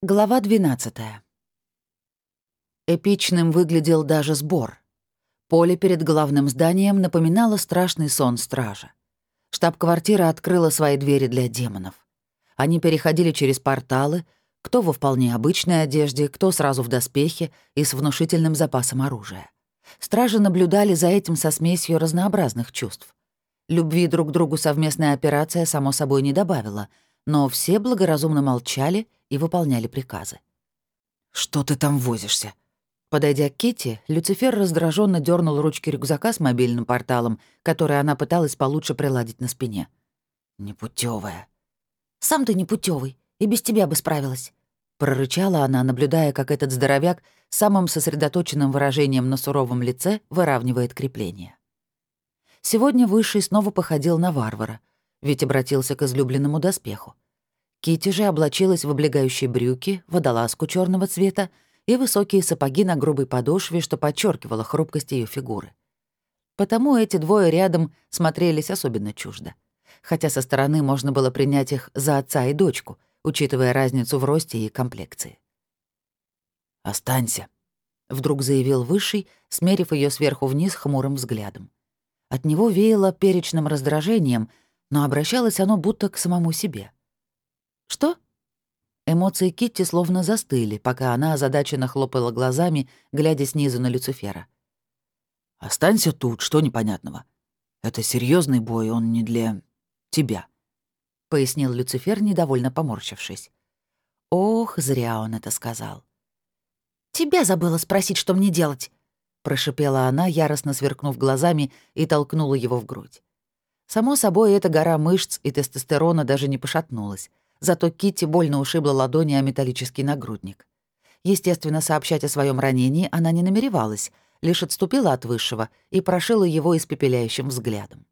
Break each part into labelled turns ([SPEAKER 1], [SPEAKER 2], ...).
[SPEAKER 1] Глава 12. Эпичным выглядел даже сбор. Поле перед главным зданием напоминало страшный сон стража. Штаб-квартира открыла свои двери для демонов. Они переходили через порталы, кто во вполне обычной одежде, кто сразу в доспехе и с внушительным запасом оружия. Стражи наблюдали за этим со смесью разнообразных чувств. Любви друг другу совместная операция, само собой, не добавила, но все благоразумно молчали — и выполняли приказы.
[SPEAKER 2] «Что ты там возишься?»
[SPEAKER 1] Подойдя к Кити, Люцифер раздраженно дернул ручки рюкзака с мобильным порталом, который она пыталась получше приладить на спине.
[SPEAKER 2] Непутевая.
[SPEAKER 1] «Сам ты непутевый, и без тебя бы справилась», — прорычала она, наблюдая, как этот здоровяк самым сосредоточенным выражением на суровом лице выравнивает крепление. Сегодня Высший снова походил на варвара, ведь обратился к излюбленному доспеху. Кити же облачилась в облегающие брюки, водолазку черного цвета и высокие сапоги на грубой подошве, что подчеркивало хрупкость ее фигуры. Потому эти двое рядом смотрелись особенно чуждо. Хотя со стороны можно было принять их за отца и дочку, учитывая разницу в росте и комплекции.
[SPEAKER 2] «Останься», — вдруг заявил Высший, смерив ее сверху вниз хмурым взглядом.
[SPEAKER 1] От него веяло перечным раздражением, но обращалось оно будто к самому себе — «Что?» Эмоции Китти словно застыли, пока она озадаченно хлопала глазами, глядя снизу на Люцифера.
[SPEAKER 2] «Останься тут, что непонятного. Это серьезный бой, он не для тебя», — пояснил Люцифер, недовольно поморщившись.
[SPEAKER 1] Ох, зря он это сказал. «Тебя забыла спросить, что мне делать», — прошипела она, яростно сверкнув глазами, и толкнула его в грудь. Само собой, эта гора мышц и тестостерона даже не пошатнулась. Зато Китти больно ушибла ладони о металлический нагрудник. Естественно, сообщать о своем ранении она не намеревалась, лишь отступила от высшего и прошила его испепеляющим взглядом.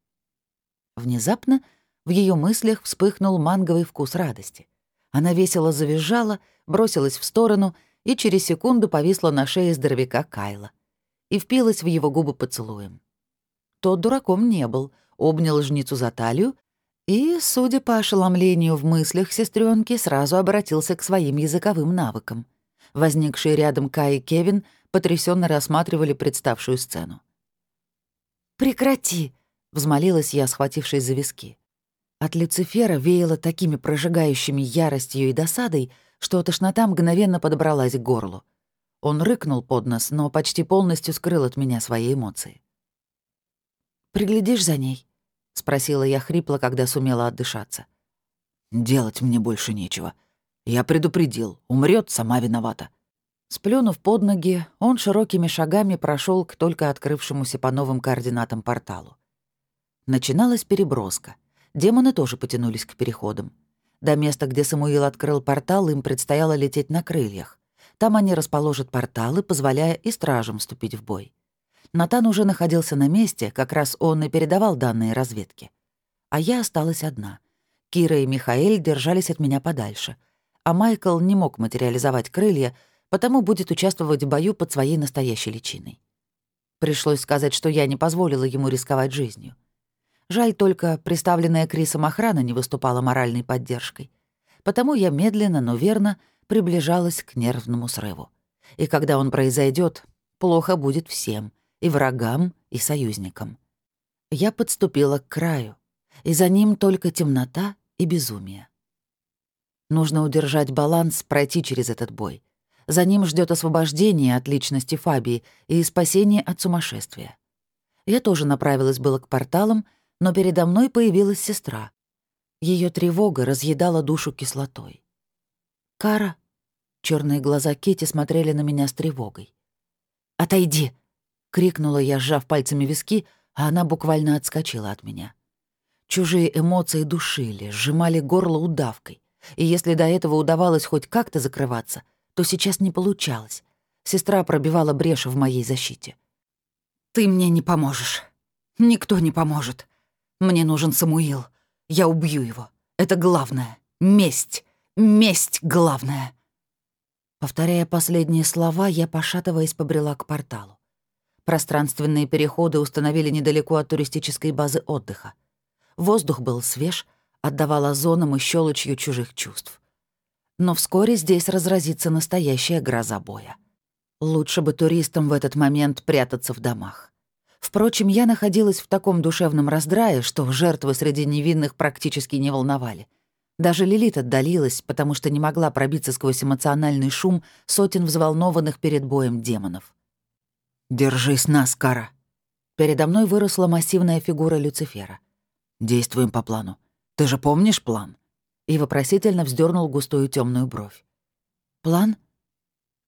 [SPEAKER 1] Внезапно в ее мыслях вспыхнул манговый вкус радости. Она весело завизжала, бросилась в сторону и через секунду повисла на шее здоровяка Кайла и впилась в его губы поцелуем. Тот дураком не был, обнял жницу за талию и, судя по ошеломлению в мыслях сестренки, сразу обратился к своим языковым навыкам. Возникшие рядом Кай и Кевин потрясенно рассматривали представшую сцену. «Прекрати!» — взмолилась я, схватившись за виски. От Люцифера веяло такими прожигающими яростью и досадой, что тошнота мгновенно подобралась к горлу. Он рыкнул под нос, но почти полностью скрыл от меня свои эмоции. «Приглядишь за ней?» — спросила я хрипло, когда сумела отдышаться.
[SPEAKER 2] «Делать мне больше нечего. Я предупредил, умрет, сама виновата».
[SPEAKER 1] Сплюнув под ноги, он широкими шагами прошел к только открывшемуся по новым координатам порталу. Начиналась переброска. Демоны тоже потянулись к переходам. До места, где Самуил открыл портал, им предстояло лететь на крыльях. Там они расположат порталы, позволяя и стражам вступить в бой. Натан уже находился на месте, как раз он и передавал данные разведки. А я осталась одна. Кира и Михаэль держались от меня подальше. А Майкл не мог материализовать крылья, потому будет участвовать в бою под своей настоящей личиной. Пришлось сказать, что я не позволила ему рисковать жизнью. Жаль только, представленная Крисом охрана не выступала моральной поддержкой. Потому я медленно, но верно приближалась к нервному срыву. И когда он произойдет, плохо будет всем — и врагам, и союзникам. Я подступила к краю, и за ним только темнота и безумие. Нужно удержать баланс, пройти через этот бой. За ним ждет освобождение от личности Фабии и спасение от сумасшествия. Я тоже направилась было к порталам, но передо мной появилась сестра. Ее тревога разъедала душу кислотой. «Кара?» Черные глаза Кити смотрели на меня с тревогой. «Отойди!» Крикнула я, сжав пальцами виски, а она буквально отскочила от меня. Чужие эмоции душили, сжимали горло удавкой. И если до этого удавалось хоть как-то закрываться, то сейчас не получалось. Сестра пробивала брешь в моей защите. «Ты мне не поможешь. Никто не поможет. Мне нужен Самуил. Я убью его. Это главное. Месть. Месть главное». Повторяя последние слова, я, пошатываясь, побрела к порталу. Пространственные переходы установили недалеко от туристической базы отдыха. Воздух был свеж, отдавал озоном и щелочью чужих чувств. Но вскоре здесь разразится настоящая гроза боя. Лучше бы туристам в этот момент прятаться в домах. Впрочем, я находилась в таком душевном раздрае, что жертвы среди невинных практически не волновали. Даже Лилит отдалилась, потому что не могла пробиться сквозь эмоциональный шум сотен взволнованных перед боем демонов.
[SPEAKER 2] «Держись нас, Кара!»
[SPEAKER 1] Передо мной выросла массивная фигура Люцифера.
[SPEAKER 2] «Действуем по плану. Ты же помнишь план?»
[SPEAKER 1] И вопросительно вздернул густую темную бровь. «План?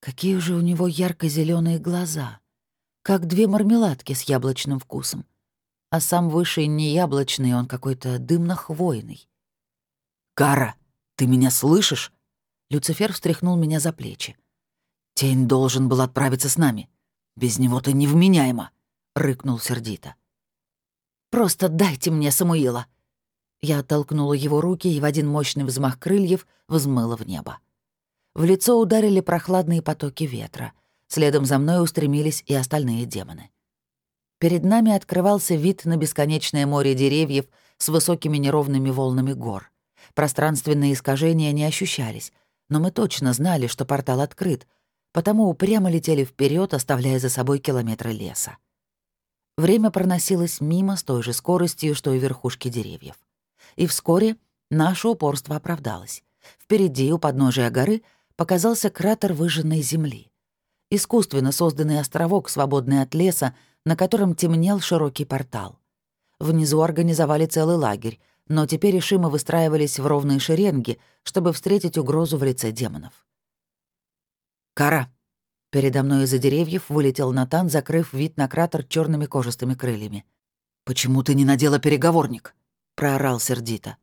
[SPEAKER 1] Какие же у него ярко зеленые глаза!» как две мармеладки с яблочным вкусом. А сам высший не яблочный, он какой-то дымно-хвойный.
[SPEAKER 2] «Кара, ты меня слышишь?»
[SPEAKER 1] Люцифер встряхнул меня за плечи.
[SPEAKER 2] «Тень должен был отправиться с нами. Без него ты невменяема», — рыкнул сердито.
[SPEAKER 1] «Просто дайте мне Самуила!» Я оттолкнула его руки и в один мощный взмах крыльев взмыла в небо. В лицо ударили прохладные потоки ветра — Следом за мной устремились и остальные демоны. Перед нами открывался вид на бесконечное море деревьев с высокими неровными волнами гор. Пространственные искажения не ощущались, но мы точно знали, что портал открыт, потому упрямо летели вперед, оставляя за собой километры леса. Время проносилось мимо с той же скоростью, что и верхушки деревьев. И вскоре наше упорство оправдалось. Впереди, у подножия горы, показался кратер выжженной земли искусственно созданный островок, свободный от леса, на котором темнел широкий портал. Внизу организовали целый лагерь, но теперь Ишимы выстраивались в ровные шеренги, чтобы встретить угрозу в лице демонов.
[SPEAKER 2] «Кара!»
[SPEAKER 1] Передо мной из-за деревьев вылетел Натан, закрыв вид на кратер черными кожистыми крыльями.
[SPEAKER 2] «Почему ты не надела переговорник?»
[SPEAKER 1] — проорал сердито.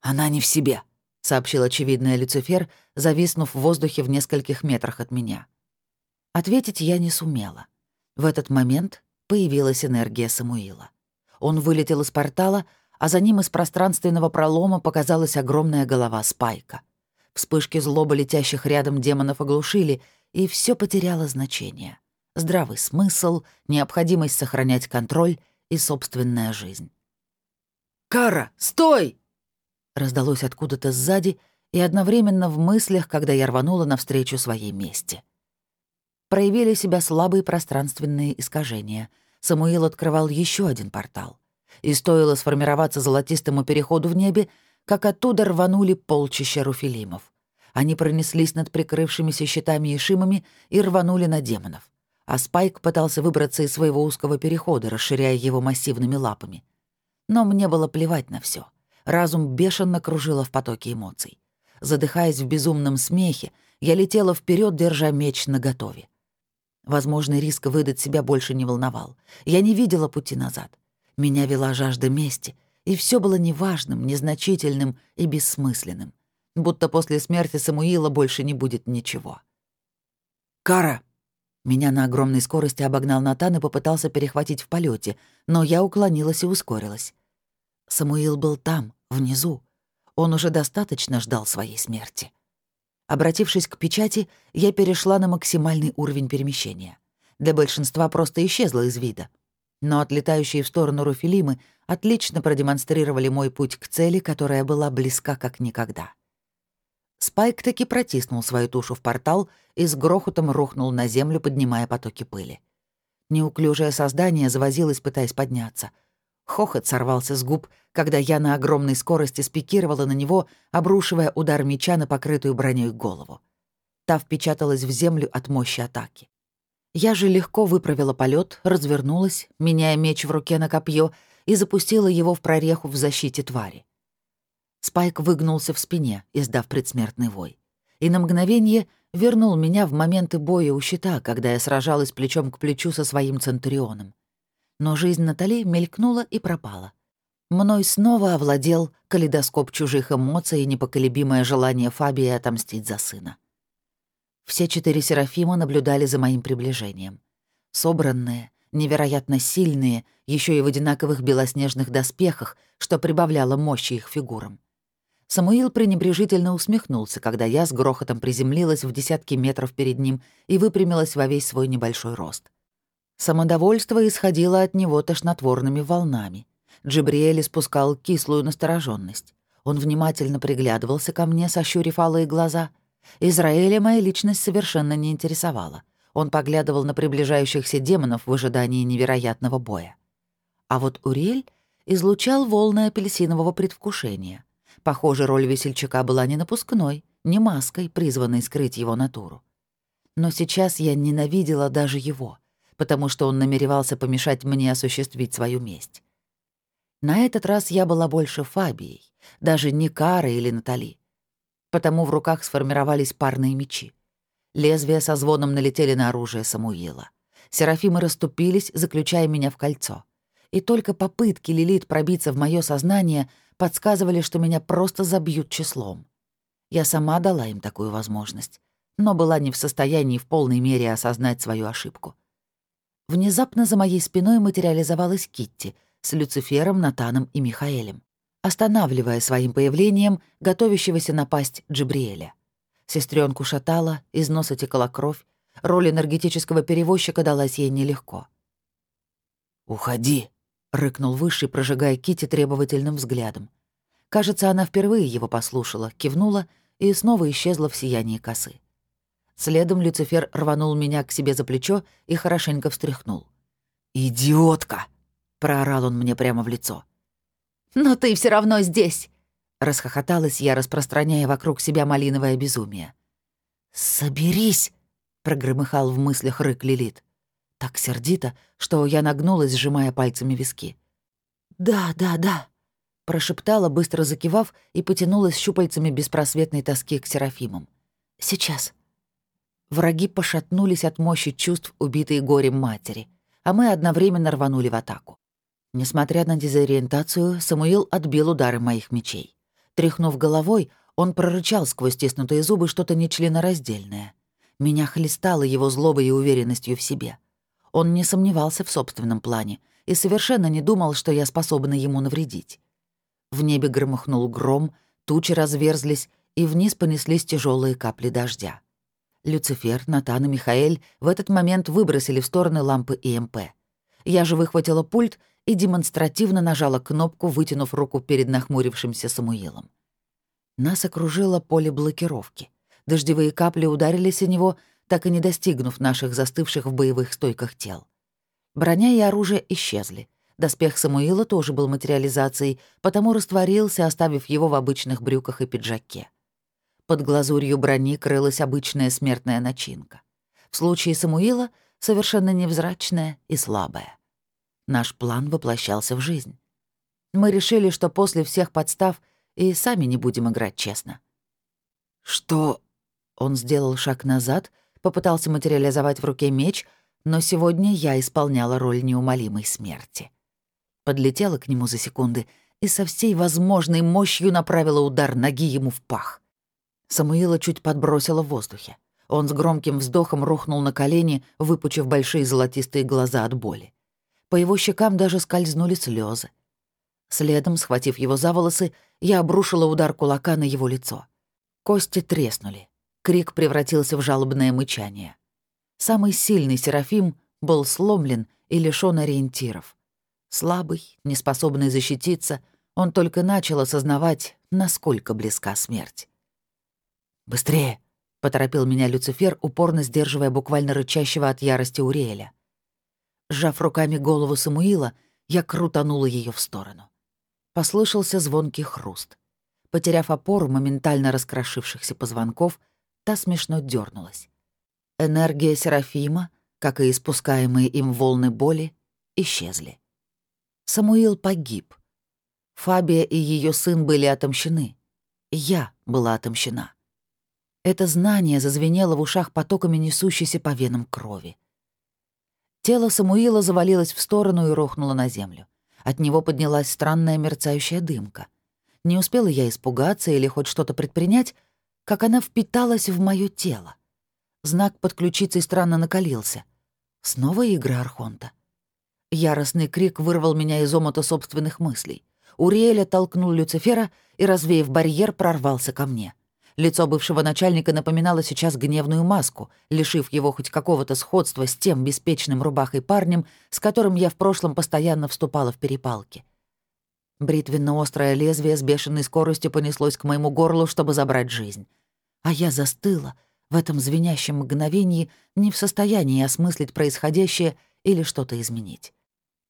[SPEAKER 2] «Она не в себе», — сообщил очевидный Люцифер, зависнув в воздухе в нескольких метрах от меня.
[SPEAKER 1] Ответить я не сумела. В этот момент появилась энергия Самуила. Он вылетел из портала, а за ним из пространственного пролома показалась огромная голова Спайка. Вспышки злобы летящих рядом демонов оглушили, и все потеряло значение. Здравый смысл, необходимость сохранять контроль и собственная жизнь.
[SPEAKER 2] «Кара, стой!»
[SPEAKER 1] Раздалось откуда-то сзади и одновременно в мыслях, когда я рванула навстречу своей мести проявили себя слабые пространственные искажения. Самуил открывал еще один портал. И стоило сформироваться золотистому переходу в небе, как оттуда рванули полчища руфилимов. Они пронеслись над прикрывшимися щитами и шимами и рванули на демонов. А Спайк пытался выбраться из своего узкого перехода, расширяя его массивными лапами. Но мне было плевать на все. Разум бешено кружила в потоке эмоций. Задыхаясь в безумном смехе, я летела вперед, держа меч наготове. Возможный риск выдать себя больше не волновал. Я не видела пути назад. Меня вела жажда мести, и все было неважным, незначительным и бессмысленным. Будто после смерти Самуила больше не будет ничего.
[SPEAKER 2] «Кара!»
[SPEAKER 1] Меня на огромной скорости обогнал Натан и попытался перехватить в полете, но я уклонилась и ускорилась. Самуил был там, внизу. Он уже достаточно ждал своей смерти. Обратившись к печати, я перешла на максимальный уровень перемещения. Для большинства просто исчезла из вида. Но отлетающие в сторону Руфилимы отлично продемонстрировали мой путь к цели, которая была близка как никогда. Спайк таки протиснул свою тушу в портал и с грохотом рухнул на землю, поднимая потоки пыли. Неуклюжее создание завозилось, пытаясь подняться — Хохот сорвался с губ, когда я на огромной скорости спикировала на него, обрушивая удар меча на покрытую броней голову. Та впечаталась в землю от мощи атаки. Я же легко выправила полет, развернулась, меняя меч в руке на копье, и запустила его в прореху в защите твари. Спайк выгнулся в спине, издав предсмертный вой. И на мгновение вернул меня в моменты боя у щита, когда я сражалась плечом к плечу со своим Центурионом но жизнь Натали мелькнула и пропала. Мной снова овладел калейдоскоп чужих эмоций и непоколебимое желание Фабии отомстить за сына. Все четыре Серафима наблюдали за моим приближением. Собранные, невероятно сильные, еще и в одинаковых белоснежных доспехах, что прибавляло мощи их фигурам. Самуил пренебрежительно усмехнулся, когда я с грохотом приземлилась в десятки метров перед ним и выпрямилась во весь свой небольшой рост. Самодовольство исходило от него тошнотворными волнами. Джибриэль испускал кислую настороженность. Он внимательно приглядывался ко мне, сощурив алые глаза. Израиля моя личность совершенно не интересовала. Он поглядывал на приближающихся демонов в ожидании невероятного боя. А вот Урель излучал волны апельсинового предвкушения. Похоже, роль весельчака была не напускной, не маской, призванной скрыть его натуру. Но сейчас я ненавидела даже его, потому что он намеревался помешать мне осуществить свою месть. На этот раз я была больше Фабией, даже не Карой или Натали. Потому в руках сформировались парные мечи. Лезвия со звоном налетели на оружие Самуила. Серафимы расступились, заключая меня в кольцо. И только попытки Лилит пробиться в мое сознание подсказывали, что меня просто забьют числом. Я сама дала им такую возможность, но была не в состоянии в полной мере осознать свою ошибку. Внезапно за моей спиной материализовалась Китти с Люцифером, Натаном и Михаэлем, останавливая своим появлением готовящегося напасть Джибриэля. Сестренку шатала, из носа текла кровь, роль энергетического перевозчика далась ей нелегко.
[SPEAKER 2] «Уходи!» — рыкнул Высший, прожигая Кити требовательным взглядом.
[SPEAKER 1] Кажется, она впервые его послушала, кивнула и снова исчезла в сиянии косы. Следом Люцифер рванул меня к себе за плечо и хорошенько встряхнул.
[SPEAKER 2] «Идиотка!» — проорал он мне прямо в лицо.
[SPEAKER 1] «Но ты все равно здесь!» Расхохоталась я, распространяя вокруг себя малиновое безумие.
[SPEAKER 2] «Соберись!» — прогромыхал в мыслях рык Лилит. Так сердито, что я нагнулась, сжимая пальцами виски.
[SPEAKER 1] «Да, да, да», — прошептала, быстро закивав, и потянулась щупальцами беспросветной тоски к Серафимам. «Сейчас». Враги пошатнулись от мощи чувств, убитой горем матери, а мы одновременно рванули в атаку. Несмотря на дезориентацию, Самуил отбил удары моих мечей. Тряхнув головой, он прорычал сквозь стиснутые зубы что-то нечленораздельное. Меня хлестало его злобой и уверенностью в себе. Он не сомневался в собственном плане и совершенно не думал, что я способна ему навредить. В небе громыхнул гром, тучи разверзлись, и вниз понеслись тяжелые капли дождя. Люцифер, Натан и Михаэль в этот момент выбросили в стороны лампы ИМП. Я же выхватила пульт и демонстративно нажала кнопку, вытянув руку перед нахмурившимся Самуилом. Нас окружило поле блокировки. Дождевые капли ударились о него, так и не достигнув наших застывших в боевых стойках тел. Броня и оружие исчезли. Доспех Самуила тоже был материализацией, потому растворился, оставив его в обычных брюках и пиджаке. Под глазурью брони крылась обычная смертная начинка. В случае Самуила — совершенно невзрачная и слабая. Наш план воплощался в жизнь. Мы решили, что после всех подстав и сами не будем играть честно.
[SPEAKER 2] «Что?»
[SPEAKER 1] Он сделал шаг назад, попытался материализовать в руке меч, но сегодня я исполняла роль неумолимой смерти. Подлетела к нему за секунды и со всей возможной мощью направила удар ноги ему в пах. Самуила чуть подбросила в воздухе. Он с громким вздохом рухнул на колени, выпучив большие золотистые глаза от боли. По его щекам даже скользнули слезы. Следом, схватив его за волосы, я обрушила удар кулака на его лицо. Кости треснули. Крик превратился в жалобное мычание. Самый сильный Серафим был сломлен и лишён ориентиров. Слабый, неспособный защититься, он только начал осознавать, насколько близка смерть. «Быстрее!» — поторопил меня Люцифер, упорно сдерживая буквально рычащего от ярости Уриэля. Сжав руками голову Самуила, я крутанула ее в сторону. Послышался звонкий хруст. Потеряв опору моментально раскрошившихся позвонков, та смешно дернулась. Энергия Серафима, как и испускаемые им волны боли, исчезли. Самуил погиб. Фабия и ее сын были отомщены. Я была отомщена. Это знание зазвенело в ушах потоками несущейся по венам крови. Тело Самуила завалилось в сторону и рухнуло на землю. От него поднялась странная мерцающая дымка. Не успела я испугаться или хоть что-то предпринять, как она впиталась в моё тело. Знак под ключицей странно накалился. Снова игра Архонта. Яростный крик вырвал меня из омута собственных мыслей. Уриэля толкнул Люцифера и, развеяв барьер, прорвался ко мне — Лицо бывшего начальника напоминало сейчас гневную маску, лишив его хоть какого-то сходства с тем беспечным рубахой парнем, с которым я в прошлом постоянно вступала в перепалки. Бритвенно-острое лезвие с бешеной скоростью понеслось к моему горлу, чтобы забрать жизнь. А я застыла в этом звенящем мгновении, не в состоянии осмыслить происходящее или что-то изменить.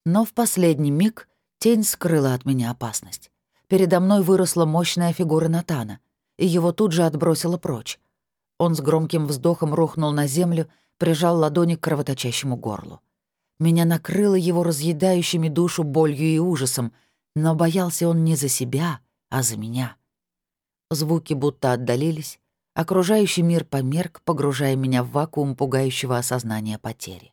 [SPEAKER 1] Но в последний миг тень скрыла от меня опасность. Передо мной выросла мощная фигура Натана, и его тут же отбросило прочь. Он с громким вздохом рухнул на землю, прижал ладони к кровоточащему горлу. Меня накрыло его разъедающими душу болью и ужасом, но боялся он не за себя, а за меня. Звуки будто отдалились, окружающий мир померк, погружая меня в вакуум пугающего осознания потери.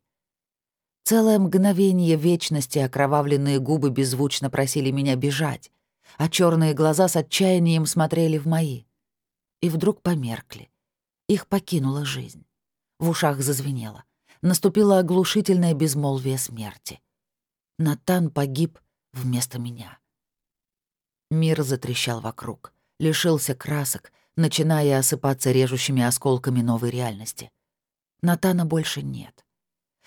[SPEAKER 1] Целое мгновение вечности окровавленные губы беззвучно просили меня бежать, а черные глаза с отчаянием смотрели в мои. И вдруг померкли. Их покинула жизнь. В ушах зазвенело. Наступило оглушительное безмолвие смерти. Натан погиб вместо меня. Мир затрещал вокруг, лишился красок, начиная осыпаться режущими осколками новой реальности. Натана больше нет.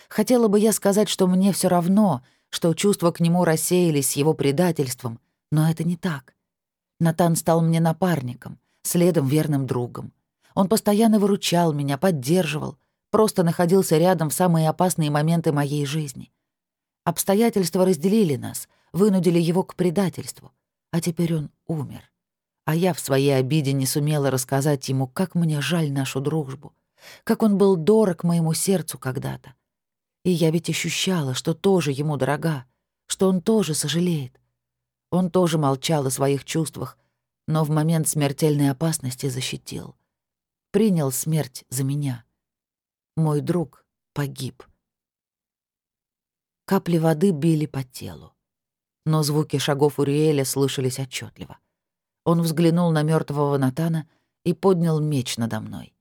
[SPEAKER 1] Хотела бы я сказать, что мне все равно, что чувства к нему рассеялись с его предательством, но это не так. Натан стал мне напарником, следом верным другом. Он постоянно выручал меня, поддерживал, просто находился рядом в самые опасные моменты моей жизни. Обстоятельства разделили нас, вынудили его к предательству, а теперь он умер. А я в своей обиде не сумела рассказать ему, как мне жаль нашу дружбу, как он был дорог моему сердцу когда-то. И я ведь ощущала, что тоже ему дорога, что он тоже сожалеет. Он тоже молчал о своих чувствах, но в момент смертельной опасности защитил принял смерть за меня. Мой друг погиб. Капли воды били по телу. Но звуки шагов Уриэля слышались отчетливо. Он взглянул на мертвого Натана и поднял меч надо мной.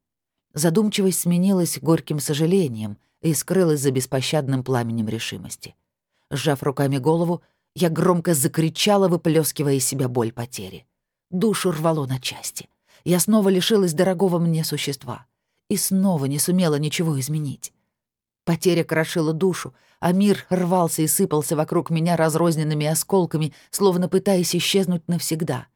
[SPEAKER 1] Задумчивость сменилась горьким сожалением и скрылась за беспощадным пламенем решимости. Сжав руками голову, я громко закричала, выплескивая из себя боль потери. Душу рвало на части я снова лишилась дорогого мне существа и снова не сумела ничего изменить. Потеря крошила душу, а мир рвался и сыпался вокруг меня разрозненными осколками, словно пытаясь исчезнуть навсегда.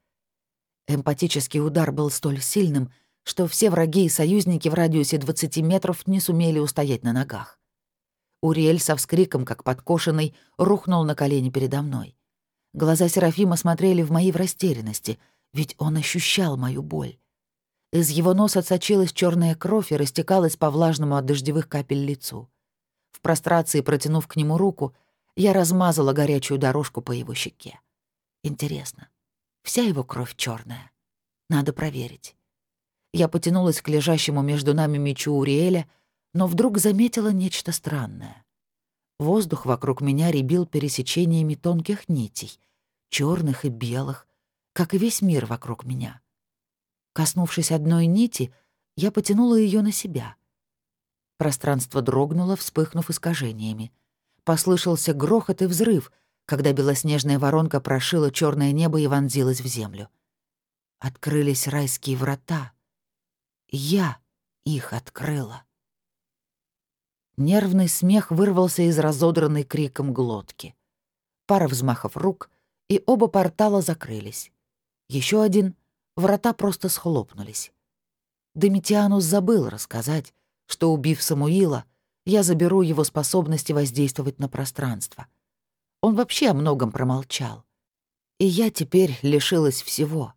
[SPEAKER 1] Эмпатический удар был столь сильным, что все враги и союзники в радиусе 20 метров не сумели устоять на ногах. Уриэль со вскриком, как подкошенный, рухнул на колени передо мной. Глаза Серафима смотрели в мои в растерянности — ведь он ощущал мою боль. Из его носа сочилась черная кровь и растекалась по влажному от дождевых капель лицу. В прострации, протянув к нему руку, я размазала горячую дорожку по его щеке. Интересно, вся его кровь черная. Надо проверить. Я потянулась к лежащему между нами мечу Уриэля, но вдруг заметила нечто странное. Воздух вокруг меня рябил пересечениями тонких нитей, черных и белых, как и весь мир вокруг меня. Коснувшись одной нити, я потянула ее на себя. Пространство дрогнуло, вспыхнув искажениями. Послышался грохот и взрыв, когда белоснежная воронка прошила черное небо и вонзилась в землю. Открылись райские врата. Я их открыла. Нервный смех вырвался из разодранной криком глотки. Пара взмахов рук, и оба портала закрылись. Еще один — врата просто схлопнулись. Домитианус забыл рассказать, что, убив Самуила, я заберу его способности воздействовать на пространство. Он вообще о многом промолчал. И я теперь лишилась всего.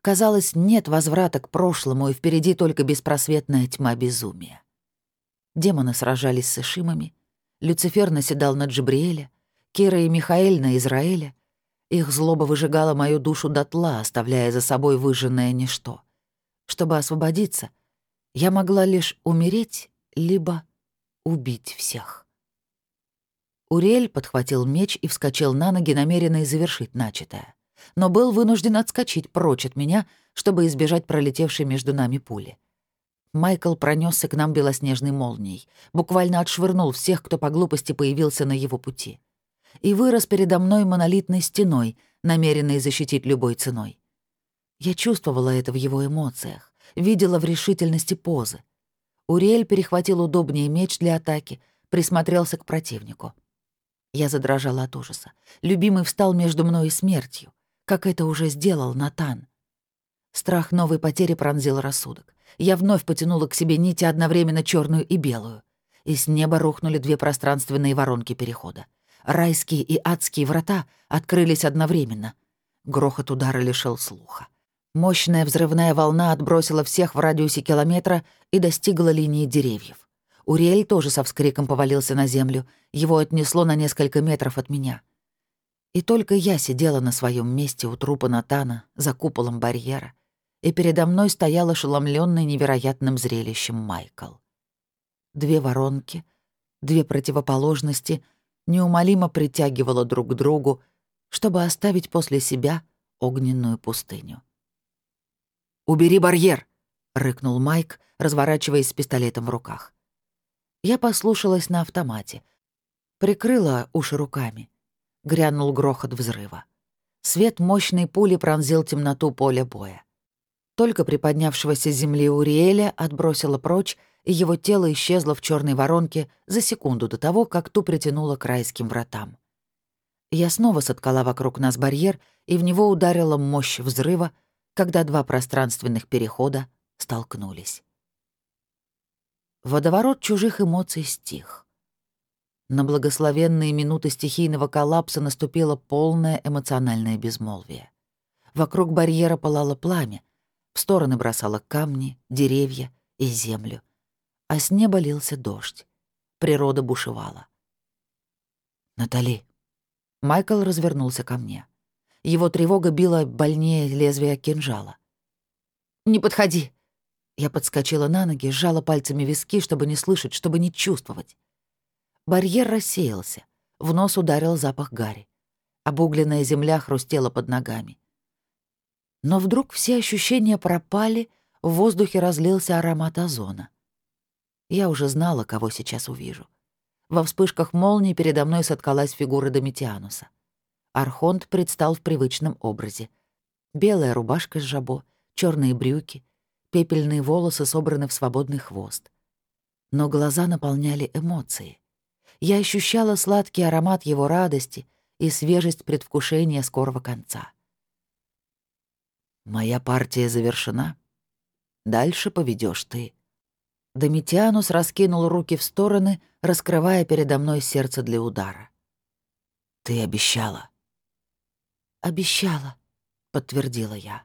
[SPEAKER 1] Казалось, нет возврата к прошлому, и впереди только беспросветная тьма безумия. Демоны сражались с Ишимами, Люцифер наседал на Джибриэля, Кира и Михаэль на Израиля, их злоба выжигала мою душу дотла, оставляя за собой выжженное ничто. Чтобы освободиться, я могла лишь умереть, либо убить всех. Урель подхватил меч и вскочил на ноги, намеренный завершить начатое. Но был вынужден отскочить прочь от меня, чтобы избежать пролетевшей между нами пули. Майкл пронесся к нам белоснежной молнией, буквально отшвырнул всех, кто по глупости появился на его пути и вырос передо мной монолитной стеной, намеренной защитить любой ценой. Я чувствовала это в его эмоциях, видела в решительности позы. Уриэль перехватил удобнее меч для атаки, присмотрелся к противнику. Я задрожала от ужаса. Любимый встал между мной и смертью. как это уже сделал Натан. Страх новой потери пронзил рассудок. Я вновь потянула к себе нити одновременно черную и белую. И с неба рухнули две пространственные воронки перехода. Райские и адские врата открылись одновременно. Грохот удара лишил слуха. Мощная взрывная волна отбросила всех в радиусе километра и достигла линии деревьев. Уриэль тоже со вскриком повалился на землю. Его отнесло на несколько метров от меня. И только я сидела на своем месте у трупа Натана за куполом барьера, и передо мной стоял ошеломленный невероятным зрелищем Майкл. Две воронки, две противоположности неумолимо притягивало друг к другу, чтобы оставить после себя огненную пустыню. «Убери барьер!» — рыкнул Майк, разворачиваясь с пистолетом в руках. Я послушалась на автомате. Прикрыла уши руками. Грянул грохот взрыва. Свет мощной пули пронзил темноту поля боя. Только приподнявшегося земли Уриэля отбросило прочь, и его тело исчезло в черной воронке за секунду до того, как ту притянуло к райским вратам. Я снова соткала вокруг нас барьер, и в него ударила мощь взрыва, когда два пространственных перехода столкнулись. Водоворот чужих эмоций стих. На благословенные минуты стихийного коллапса наступило полное эмоциональное безмолвие. Вокруг барьера пылало пламя, в стороны бросало камни, деревья и землю. А с неба лился дождь. Природа бушевала. «Натали». Майкл развернулся ко мне. Его тревога била больнее лезвия кинжала. «Не подходи!» Я подскочила на ноги, сжала пальцами виски, чтобы не слышать, чтобы не чувствовать. Барьер рассеялся. В нос ударил запах гари. Обугленная земля хрустела под ногами. Но вдруг все ощущения пропали, в воздухе разлился аромат озона. Я уже знала, кого сейчас увижу. Во вспышках молнии передо мной соткалась фигура Домитиануса. Архонт предстал в привычном образе. Белая рубашка с жабо, черные брюки, пепельные волосы собраны в свободный хвост. Но глаза наполняли эмоции. Я ощущала сладкий аромат его радости и свежесть предвкушения скорого конца. «Моя партия завершена. Дальше поведешь ты». Домитианус раскинул руки в стороны, раскрывая передо мной сердце для удара. «Ты обещала». «Обещала», — подтвердила я.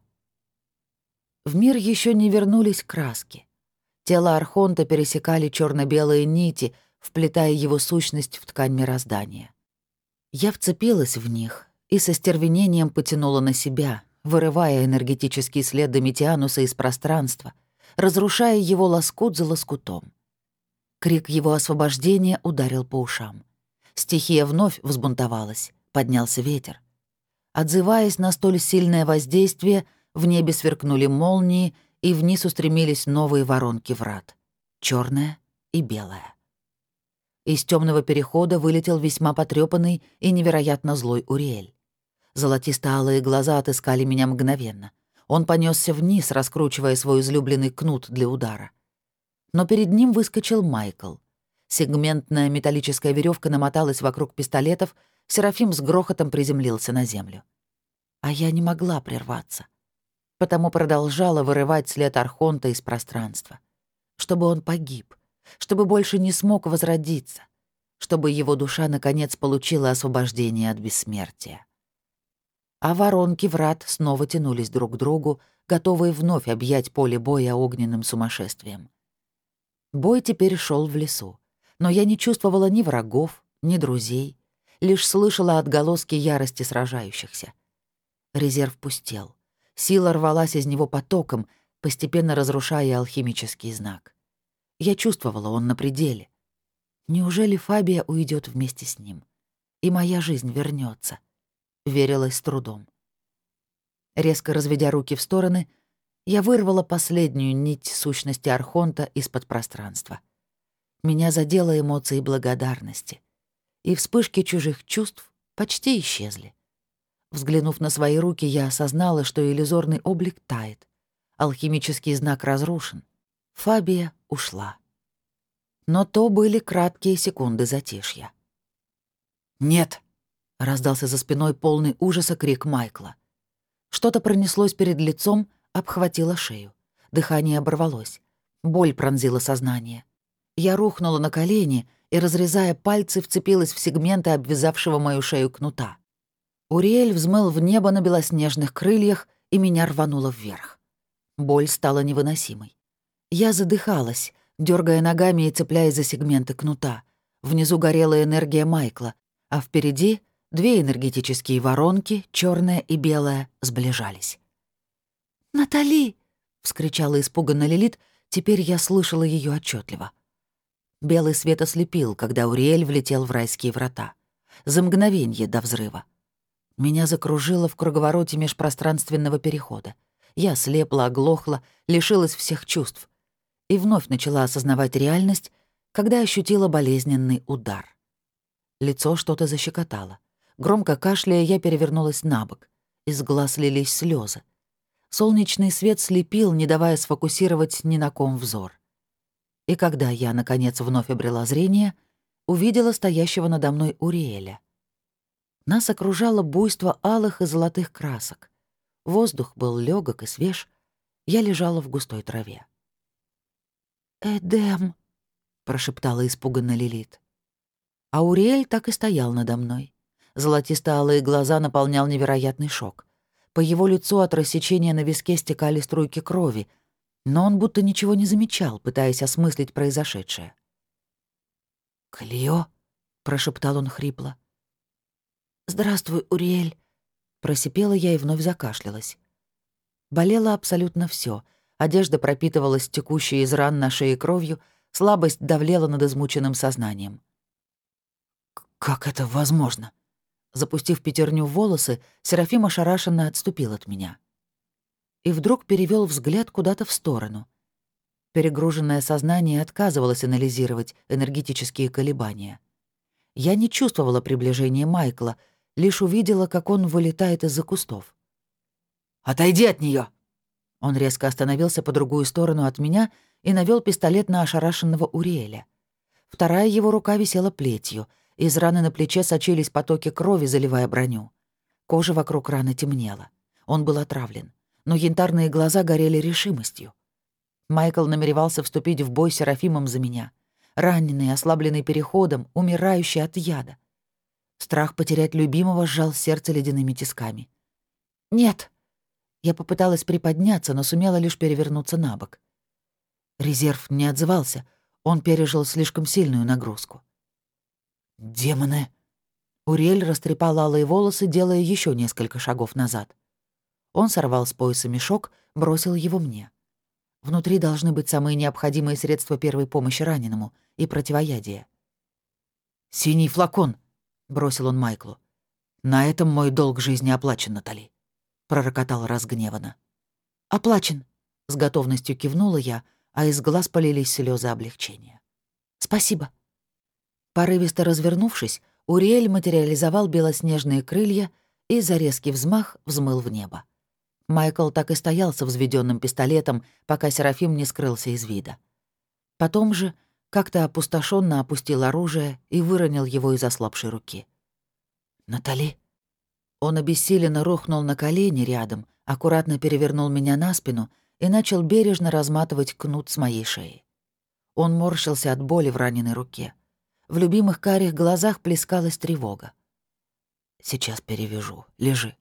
[SPEAKER 1] В мир еще не вернулись краски. Тело Архонта пересекали черно белые нити, вплетая его сущность в ткань мироздания. Я вцепилась в них и со стервенением потянула на себя, вырывая энергетический след Домитиануса из пространства, разрушая его лоскут за лоскутом. Крик его освобождения ударил по ушам. Стихия вновь взбунтовалась, поднялся ветер. Отзываясь на столь сильное воздействие, в небе сверкнули молнии, и вниз устремились новые воронки врат. черная и белая. Из темного перехода вылетел весьма потрепанный и невероятно злой Уриэль. Золотисто-алые глаза отыскали меня мгновенно. Он понесся вниз, раскручивая свой излюбленный кнут для удара. Но перед ним выскочил Майкл. Сегментная металлическая веревка намоталась вокруг пистолетов, Серафим с грохотом приземлился на землю. А я не могла прерваться потому продолжала вырывать след Архонта из пространства. Чтобы он погиб, чтобы больше не смог возродиться, чтобы его душа наконец получила освобождение от бессмертия. А воронки врат снова тянулись друг к другу, готовые вновь объять поле боя огненным сумасшествием. Бой теперь шел в лесу, но я не чувствовала ни врагов, ни друзей, лишь слышала отголоски ярости сражающихся. Резерв пустел. Сила рвалась из него потоком, постепенно разрушая алхимический знак. Я чувствовала, он на пределе. Неужели Фабия уйдет вместе с ним? И моя жизнь вернется? Верилась с трудом. Резко разведя руки в стороны, я вырвала последнюю нить сущности Архонта из-под пространства. Меня задело эмоции благодарности, и вспышки чужих чувств почти исчезли. Взглянув на свои руки, я осознала, что иллюзорный облик тает. Алхимический знак разрушен. Фабия ушла. Но то были краткие секунды затишья. «Нет!» — раздался за спиной полный ужаса крик Майкла. Что-то пронеслось перед лицом, обхватило шею. Дыхание оборвалось. Боль пронзила сознание. Я рухнула на колени и, разрезая пальцы, вцепилась в сегменты обвязавшего мою шею кнута. Уриэль взмыл в небо на белоснежных крыльях, и меня рвануло вверх. Боль стала невыносимой. Я задыхалась, дергая ногами и цепляясь за сегменты кнута. Внизу горела энергия Майкла, а впереди две энергетические воронки, черная и белая, сближались. «Натали!» — вскричала испуганно Лилит, теперь я слышала ее отчетливо. Белый свет ослепил, когда Уриэль влетел в райские врата. За мгновенье до взрыва. Меня закружило в круговороте межпространственного перехода. Я слепла, оглохла, лишилась всех чувств. И вновь начала осознавать реальность, когда ощутила болезненный удар. Лицо что-то защекотало. Громко кашляя, я перевернулась на бок. Из глаз лились слезы. Солнечный свет слепил, не давая сфокусировать ни на ком взор. И когда я, наконец, вновь обрела зрение, увидела стоящего надо мной Уриэля. Нас окружало буйство алых и золотых красок. Воздух был легок и свеж. Я лежала в густой траве. «Эдем», — прошептала испуганно Лилит. А Уриэль так и стоял надо мной. Золотисто-алые глаза наполнял невероятный шок. По его лицу от рассечения на виске стекали струйки крови, но он будто ничего не замечал, пытаясь осмыслить произошедшее. «Клио?» — прошептал он хрипло. «Здравствуй, Уриэль», — просипела я и вновь закашлялась. Болело абсолютно все. Одежда пропитывалась текущей из ран на шее кровью, слабость давлела над измученным сознанием. «Как это возможно?» Запустив пятерню в волосы, Серафим ошарашенно отступил от меня. И вдруг перевел взгляд куда-то в сторону. Перегруженное сознание отказывалось анализировать энергетические колебания. Я не чувствовала приближения Майкла — лишь увидела, как он вылетает из-за кустов. «Отойди от нее! Он резко остановился по другую сторону от меня и навел пистолет на ошарашенного Уриэля. Вторая его рука висела плетью, из раны на плече сочились потоки крови, заливая броню. Кожа вокруг раны темнела. Он был отравлен, но янтарные глаза горели решимостью. Майкл намеревался вступить в бой с Серафимом за меня. Раненый, ослабленный переходом, умирающий от яда. Страх потерять любимого сжал сердце ледяными тисками. «Нет!» Я попыталась приподняться, но сумела лишь перевернуться на бок. Резерв не отзывался, он пережил слишком сильную нагрузку. «Демоны!» Урель растрепал алые волосы, делая еще несколько шагов назад. Он сорвал с пояса мешок, бросил его мне. Внутри должны быть самые необходимые средства первой помощи раненому и противоядие. «Синий флакон!» бросил он Майклу. «На этом мой долг жизни оплачен, Натали», — пророкотал разгневанно. «Оплачен», — с готовностью кивнула я, а из глаз полились слезы облегчения. «Спасибо». Порывисто развернувшись, Уриэль материализовал белоснежные крылья и за резкий взмах взмыл в небо. Майкл так и стоял со взведенным пистолетом, пока Серафим не скрылся из вида. Потом же как-то опустошенно опустил оружие и выронил его из ослабшей руки. «Натали?» Он обессиленно рухнул на колени рядом, аккуратно перевернул меня на спину и начал бережно разматывать кнут с моей шеи. Он морщился от боли в раненой руке. В любимых карих глазах плескалась тревога. «Сейчас перевяжу. Лежи».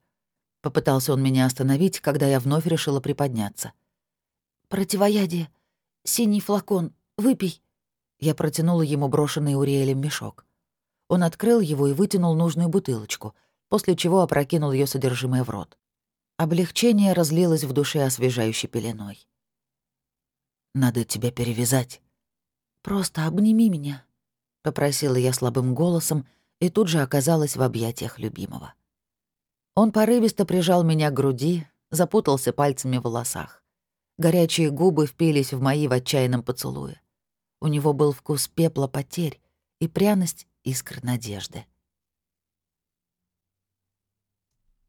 [SPEAKER 1] Попытался он меня остановить, когда я вновь решила приподняться. «Противоядие. Синий флакон. Выпей». Я протянула ему брошенный Уриэлем мешок. Он открыл его и вытянул нужную бутылочку, после чего опрокинул ее содержимое в рот. Облегчение разлилось в душе освежающей пеленой. «Надо тебя перевязать». «Просто обними меня», — попросила я слабым голосом и тут же оказалась в объятиях любимого. Он порывисто прижал меня к груди, запутался пальцами в волосах. Горячие губы впились в мои в отчаянном поцелуе. У него был вкус пепла потерь и пряность искр надежды.